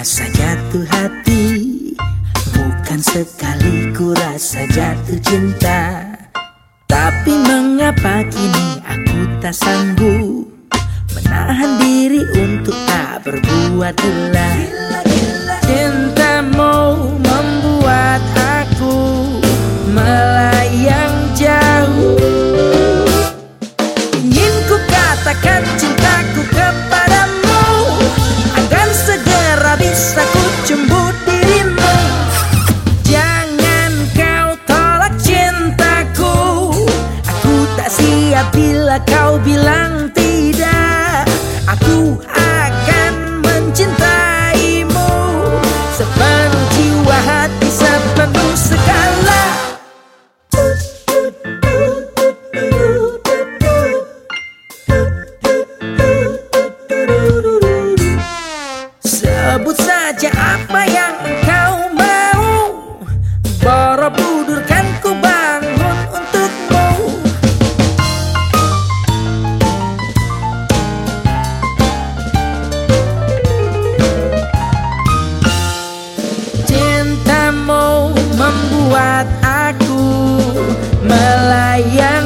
rasa jatuh hati. Bukan sekali ku rasa jatuh cinta. Tapi mengapa kini aku tak sanggup Menahan diri untuk tak berbuat ulah Cintamu membuat aku melayang jauh. Ingin ku katakan cinta tak siap bila kau bilang tidak. Aku Cintamu membuat aku melayang